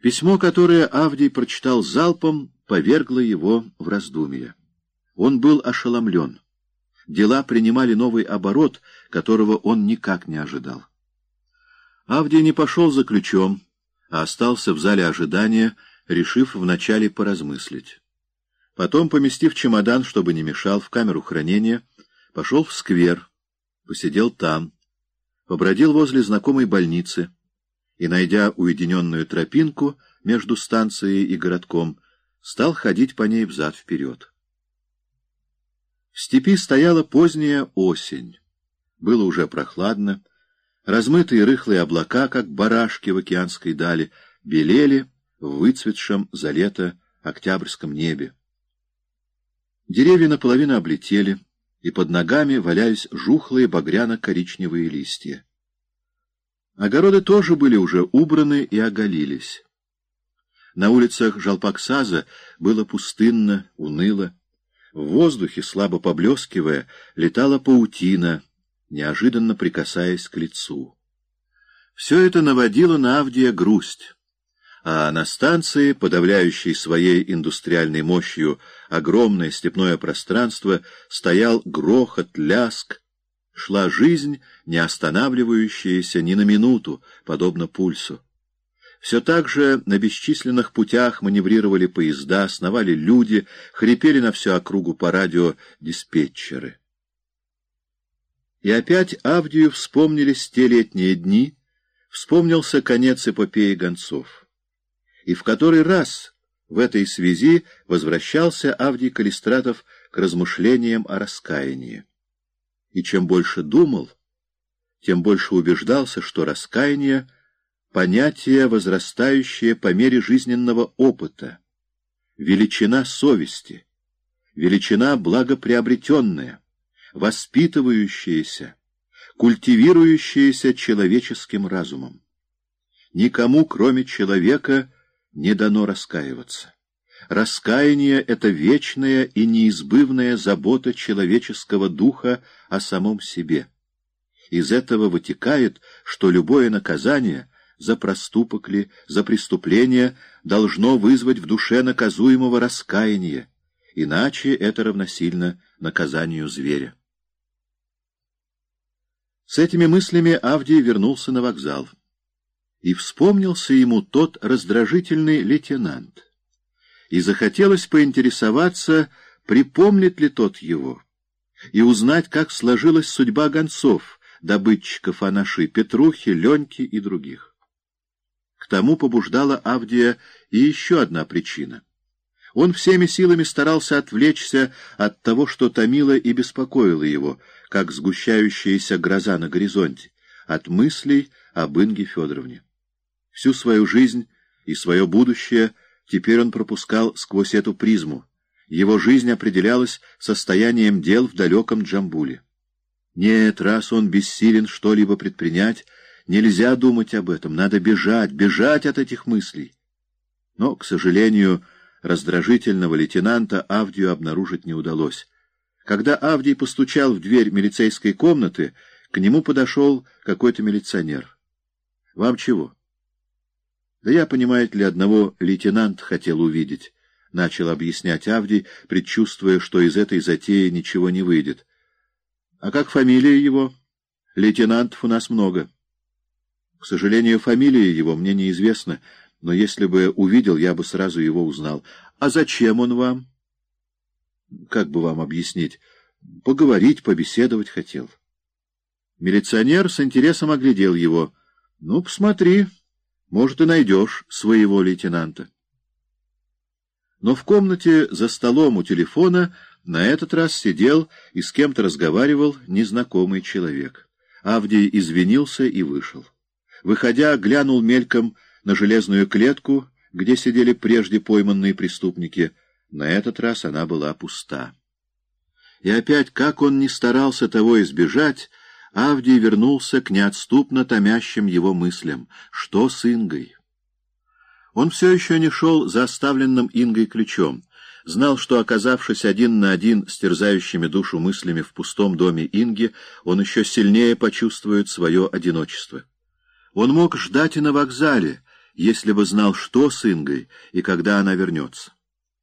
Письмо, которое Авдий прочитал залпом, повергло его в раздумье. Он был ошеломлен. Дела принимали новый оборот, которого он никак не ожидал. Авдий не пошел за ключом, а остался в зале ожидания, решив вначале поразмыслить. Потом, поместив чемодан, чтобы не мешал, в камеру хранения, пошел в сквер, посидел там, побродил возле знакомой больницы и, найдя уединенную тропинку между станцией и городком, стал ходить по ней взад-вперед. В степи стояла поздняя осень. Было уже прохладно. Размытые рыхлые облака, как барашки в океанской дали, белели в выцветшем за лето октябрьском небе. Деревья наполовину облетели, и под ногами валялись жухлые багряно-коричневые листья. Огороды тоже были уже убраны и оголились. На улицах Жалпаксаза было пустынно, уныло. В воздухе, слабо поблескивая, летала паутина, неожиданно прикасаясь к лицу. Все это наводило на Авдия грусть а на станции, подавляющей своей индустриальной мощью огромное степное пространство, стоял грохот, ляск, шла жизнь, не останавливающаяся ни на минуту, подобно пульсу. Все так же на бесчисленных путях маневрировали поезда, сновали люди, хрипели на всю округу по радио диспетчеры. И опять Авдию вспомнились те летние дни, вспомнился конец эпопеи гонцов и в который раз в этой связи возвращался Авдий Калистратов к размышлениям о раскаянии. И чем больше думал, тем больше убеждался, что раскаяние — понятие, возрастающее по мере жизненного опыта, величина совести, величина благоприобретенная, воспитывающаяся, культивирующаяся человеческим разумом. Никому, кроме человека, не дано раскаиваться. Раскаяние — это вечная и неизбывная забота человеческого духа о самом себе. Из этого вытекает, что любое наказание, за проступок ли, за преступление, должно вызвать в душе наказуемого раскаяние, иначе это равносильно наказанию зверя. С этими мыслями Авдий вернулся на вокзал и вспомнился ему тот раздражительный лейтенант. И захотелось поинтересоваться, припомнит ли тот его, и узнать, как сложилась судьба гонцов, добытчиков Анаши, Петрухи, Леньки и других. К тому побуждала Авдия и еще одна причина. Он всеми силами старался отвлечься от того, что томило и беспокоило его, как сгущающаяся гроза на горизонте, от мыслей об Инге Федоровне. Всю свою жизнь и свое будущее теперь он пропускал сквозь эту призму. Его жизнь определялась состоянием дел в далеком Джамбуле. Нет, раз он бессилен что-либо предпринять, нельзя думать об этом, надо бежать, бежать от этих мыслей. Но, к сожалению, раздражительного лейтенанта Авдию обнаружить не удалось. Когда Авдий постучал в дверь милицейской комнаты, к нему подошел какой-то милиционер. — Вам чего? — да я, понимаете ли, одного лейтенанта хотел увидеть, — начал объяснять Авдий, предчувствуя, что из этой затеи ничего не выйдет. — А как фамилия его? Лейтенантов у нас много. К сожалению, фамилия его мне неизвестна, но если бы увидел, я бы сразу его узнал. А зачем он вам? Как бы вам объяснить? Поговорить, побеседовать хотел. Милиционер с интересом оглядел его. — Ну, посмотри. Может, и найдешь своего лейтенанта. Но в комнате за столом у телефона на этот раз сидел и с кем-то разговаривал незнакомый человек. Авдий извинился и вышел. Выходя, глянул мельком на железную клетку, где сидели прежде пойманные преступники. На этот раз она была пуста. И опять, как он ни старался того избежать, Авдий вернулся к неотступно томящим его мыслям. Что с Ингой? Он все еще не шел за оставленным Ингой ключом. Знал, что, оказавшись один на один с терзающими душу мыслями в пустом доме Инги, он еще сильнее почувствует свое одиночество. Он мог ждать и на вокзале, если бы знал, что с Ингой и когда она вернется.